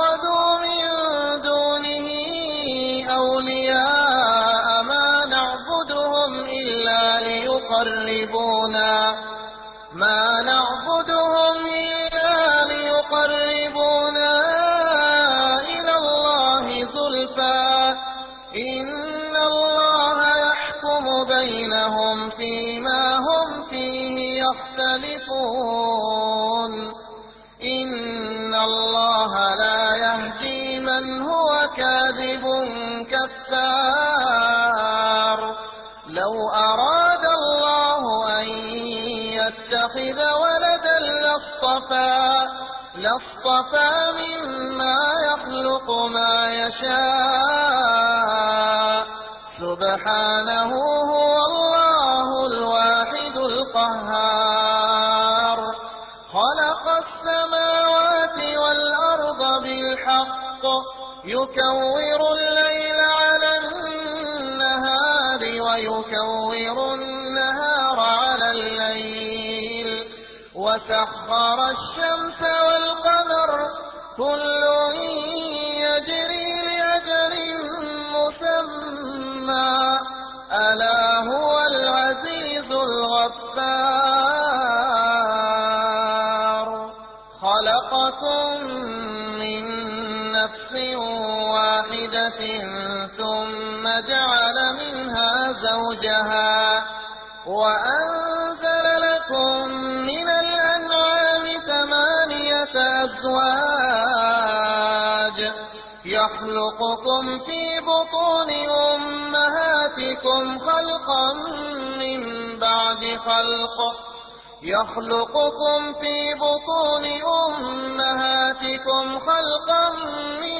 اتخذوا من كاذب كفار. لو أراد الله أن يتخذ ولدا لاصطفى لاصطفى مما يخلق ما يشاء. سبحانه هو الله الواحد القهار. خلق السماوات والأرض بالحق. يكور الليل على النهار ويكور النهار على الليل. وسخر الشمس والقمر كل زوجها وأنزل لكم من الأنعام ثمانية أزواج يخلقكم في بطون أمهاتكم خلقا من بعد خلق يخلقكم في بطون أمهاتكم خلقا من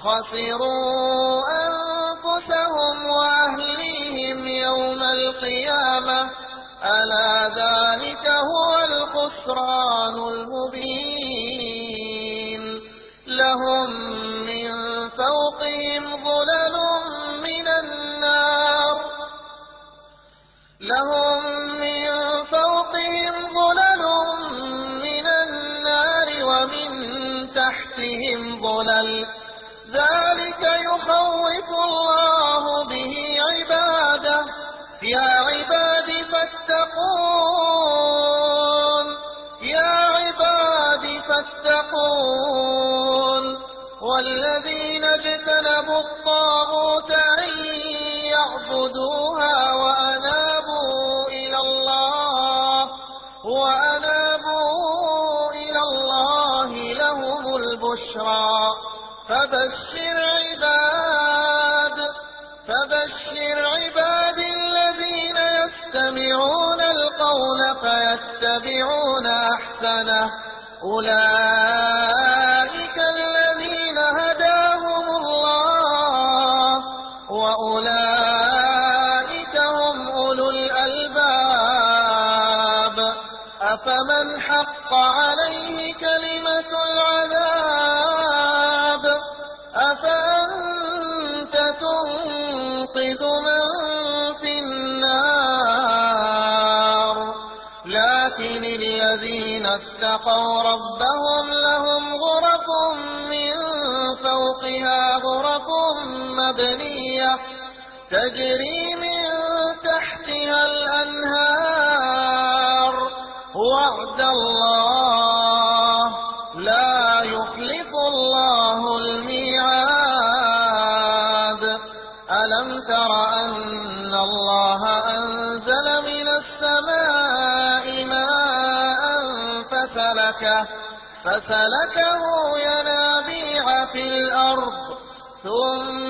خسروا أنفسهم وأهليهم يوم القيامة. اجتنبوا الطاغوت أن يعبدوها وأنابوا إلى الله وأنابوا إلى الله لهم البشرى. فبشر عباد فبشر عباد الذين يستمعون القول فيتبعون أحسنه. أولئك مبنية تجري من تحتها الأنهار. وعد الله لا يخلف الله الميعاد. ألم تر أن الله أنزل من السماء ماء فسلكه فسلكه ينابيع في الأرض. ثم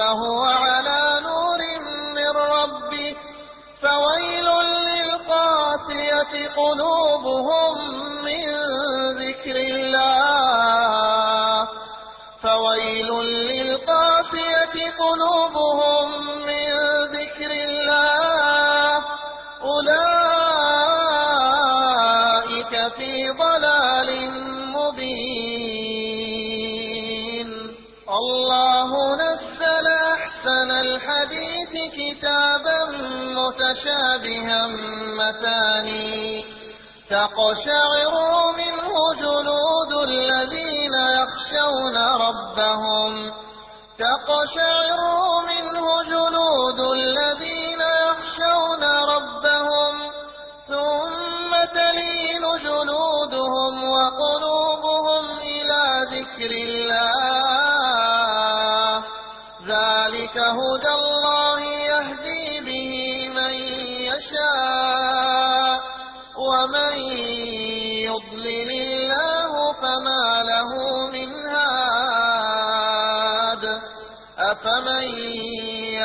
فهو على نور من ربه. فويل للقاسية قلوبهم من ذكر الله. متشابها مثاني تقشعر منه جلود الذين يخشون ربهم. تقشعر منه جلود الذين يخشون ربهم. ثم تلين جلودهم وقلوبهم إلى ذكر الله. ذلك هدى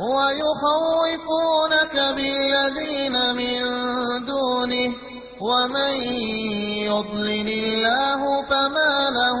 ويخوفونك بالذين من دونه ومن يضلل الله فما له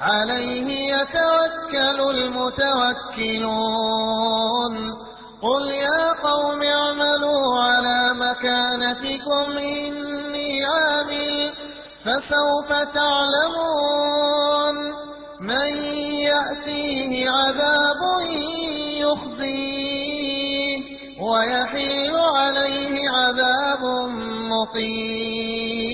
عليه يتوكل المتوكلون. قل يا قوم اعملوا على مكانتكم إني عامل فسوف تعلمون. من يأتيه عذاب يخزيه ويحل عليه عذاب مقيم.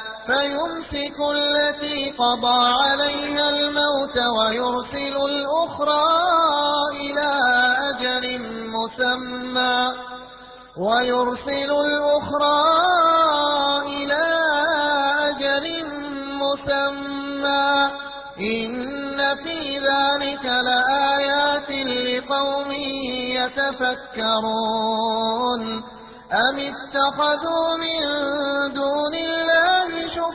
فيمسك التي قضى عليها الموت ويرسل الأخرى إلى أجل مسمى ويرسل الأخرى إلى أجل مسمى إن في ذلك لآيات لقوم يتفكرون أم اتخذوا من دون الله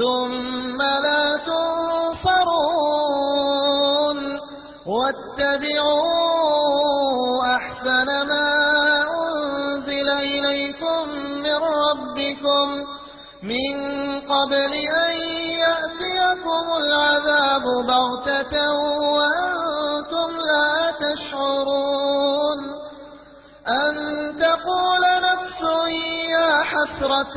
ثم لا تنصرون واتبعوا أحسن ما أنزل إليكم من ربكم من قبل أن يأتيكم العذاب بغتة وأنتم لا تشعرون أن تقول نفس يا حسرة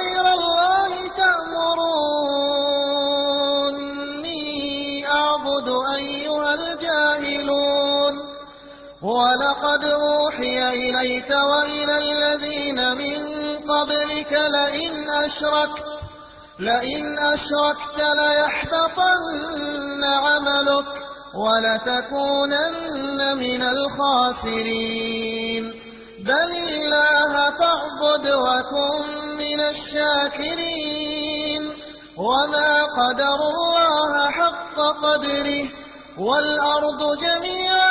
إليك وإلى الذين من قبلك لئن أشركت لئن أشركت ليحبطن عملك ولتكونن من الخاسرين. بل الله فاعبد وكن من الشاكرين. وما قدر الله حق قدره والأرض جميعا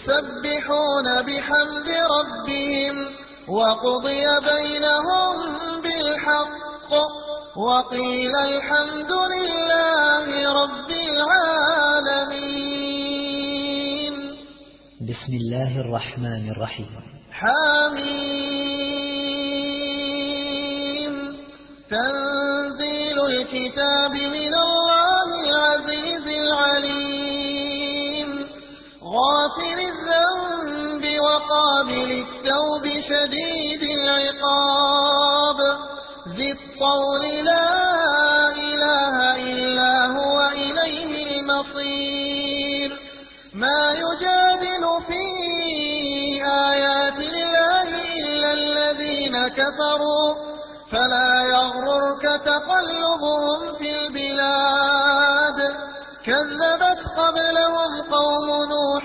يسبحون بحمد ربهم وقضي بينهم بالحق وقيل الحمد لله رب العالمين. بسم الله الرحمن الرحيم حميم. تنزيل الكتاب من الله العزيز العليم. غافل وقابل التوب شديد العقاب. ذي الطول لا إله إلا هو إليه المصير. ما يجادل في آيات الله إلا الذين كفروا. فلا يغررك تقلبهم في البلاد. كذبت قبلهم قوم نوح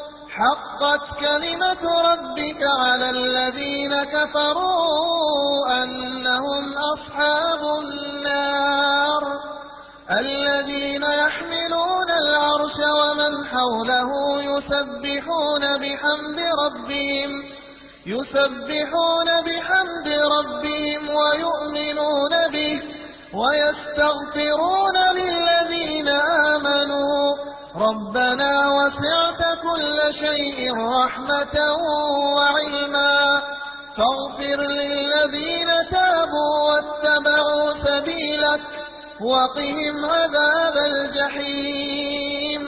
حقت كلمة ربك على الذين كفروا أنهم أصحاب النار. الذين يحملون العرش ومن حوله يسبحون بحمد ربهم يسبحون بحمد ربهم ويؤمنون به ويستغفرون للذين آمنوا. ربنا وسعت كل شيء رحمة وعلما. فاغفر للذين تابوا واتبعوا سبيلك وقهم عذاب الجحيم.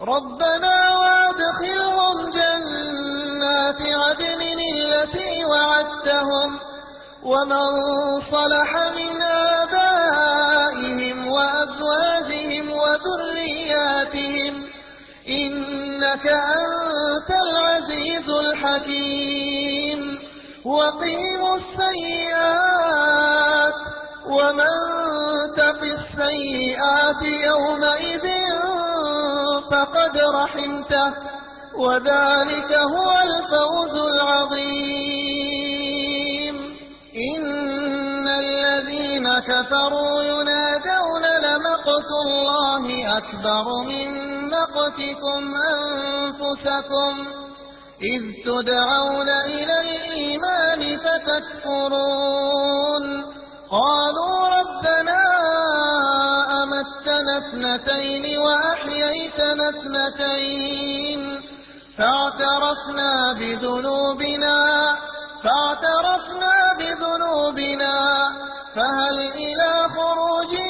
ربنا وادخلهم جنات عدن التي وعدتهم ومن صلح من آبائهم وأزواجهم وذرياتهم إنك أنت العزيز الحكيم. وقيموا السيئات ومن تق السيئات يومئذ فقد رحمته. وذلك هو الفوز العظيم. إن الذين كفروا ينادون لمقت الله أكبر من مقتكم أنفسكم. إذ تدعون إلى الإيمان فتكفرون. قالوا ربنا أمتنا اثنتين وأحييتنا اثنتين. فاعترفنا بذنوبنا فاعترفنا بذنوبنا. فهل إلى خروج من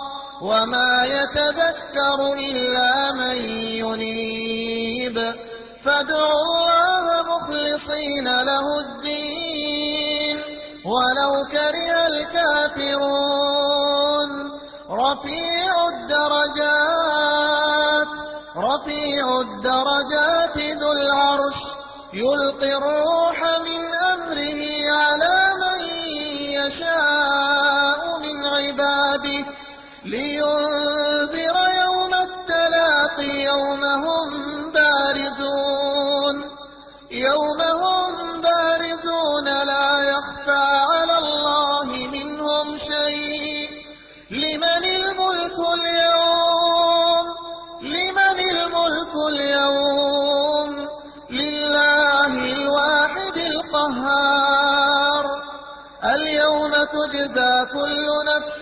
وما يتذكر إلا من ينيب. فادعوا الله مخلصين له الدين. ولو كره الكافرون. رفيع الدرجات. رفيع الدرجات ذو العرش. يلقي الروح من أمره على لينذر يوم التلاقي يوم هم باردون. يوم هم باردون لا يخفى على الله منهم شيء. لمن الملك اليوم؟ لمن الملك اليوم؟ لله الواحد القهار. اليوم تجزى كل نفس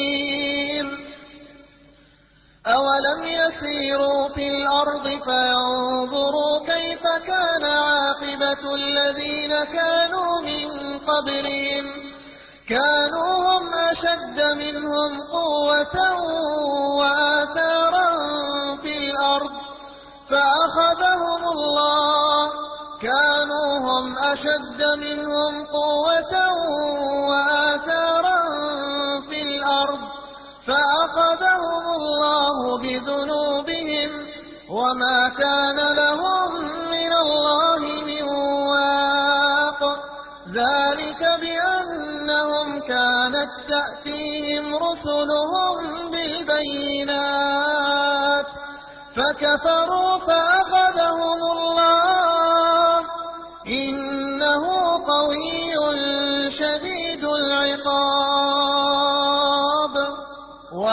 أولم يسيروا في الأرض فينظروا كيف كان عاقبة الذين كانوا من قبلهم كانوا هم أشد منهم قوة وآثارا في الأرض فأخذهم الله كانوا هم أشد منهم قوة بذنوبهم وما كان لهم من الله من واق. ذلك بأنهم كانت تأتيهم رسلهم بالبينات. فكفروا فأخذهم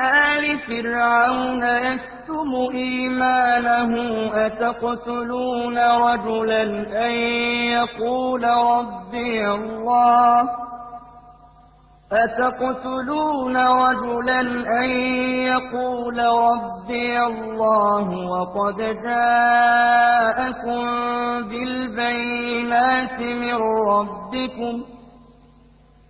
آل فرعون يكتم إيمانه أتقتلون رجلا أن يقول ربي الله أتقتلون رجلا أن يقول ربي الله وقد جاءكم بالبينات من ربكم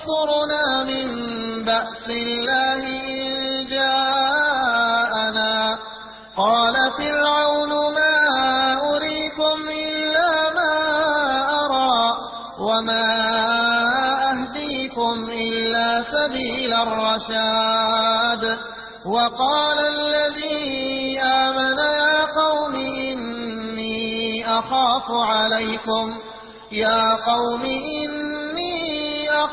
ينصرنا من بأس الله إن جاءنا. قال فرعون ما أريكم إلا ما أرى وما أهديكم إلا سبيل الرشاد. وقال الذي آمن يا قوم إني أخاف عليكم. يا قوم إني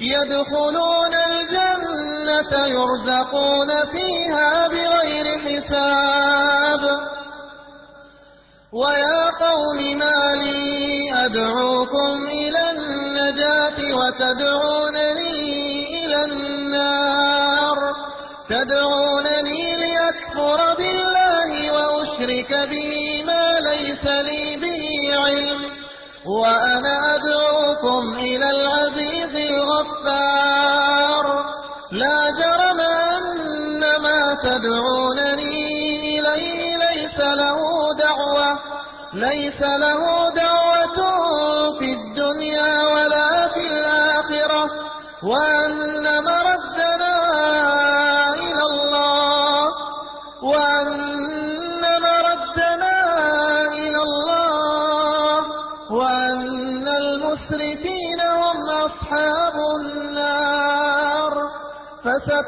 يدخلون الجنة يرزقون فيها بغير حساب. ويا قوم ما لي أدعوكم إلى النجاة وتدعونني إلى النار. تدعونني لأكفر بالله وأشرك به وأنا أدعوكم إلى العزيز الغفار. لا جرم أن ما تدعونني إليه ليس له دعوة ليس له دعوة في الدنيا ولا في الآخرة وأن مردنا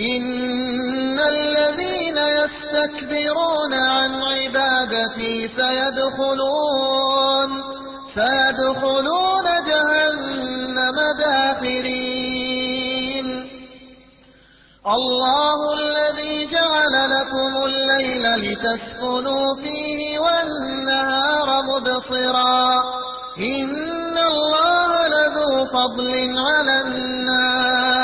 إن الذين يستكبرون عن عبادتي سيدخلون سيدخلون جهنم داخرين. الله الذي جعل لكم الليل لتسكنوا فيه والنهار مبصرا. إن الله لذو فضل على الناس.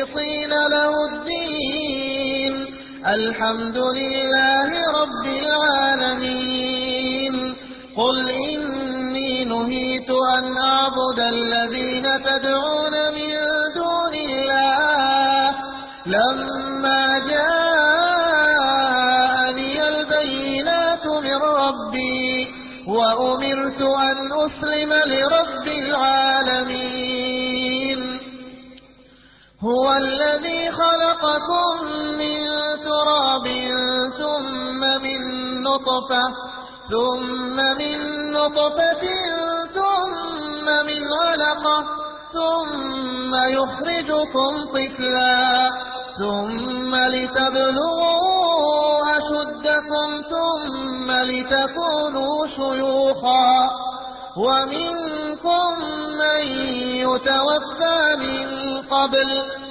مخلصين له الدين. الحمد لله رب العالمين. قل إني نهيت أن أعبد الذين تدعون خلقكم من تراب ثم من نطفة ثم من نطفة ثم من علقة ثم يخرجكم طفلا ثم لتبلغوا أشدكم ثم لتكونوا شيوخا ومنكم من يتوفى من قبل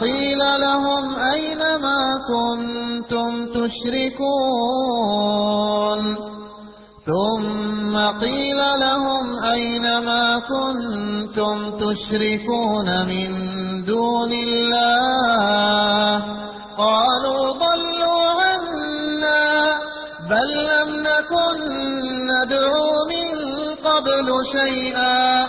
قيل لهم أين ما كنتم تشركون ثم قيل لهم أين ما كنتم تشركون من دون الله قالوا ضلوا عنا بل لم نكن ندعو من قبل شيئا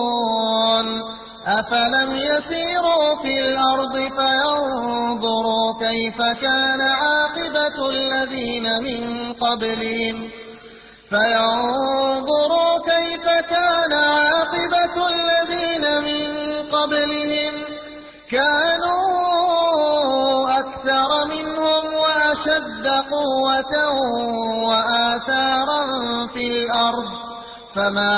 تنكرون أفلم يسيروا في الأرض فينظروا كيف كان عاقبة الذين من قبلهم فينظروا كيف كان عاقبة الذين من قبلهم كانوا أكثر منهم وأشد قوة وآثارا في الأرض فما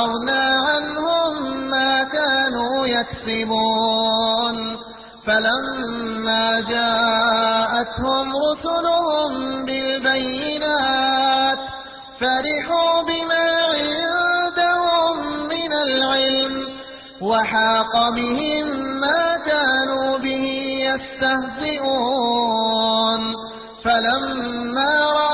أغنى عنهم ما كانوا يكسبون فلما جاءتهم رسلهم بالبينات فرحوا بما عندهم من العلم وحاق بهم ما كانوا به يستهزئون فلما رأوا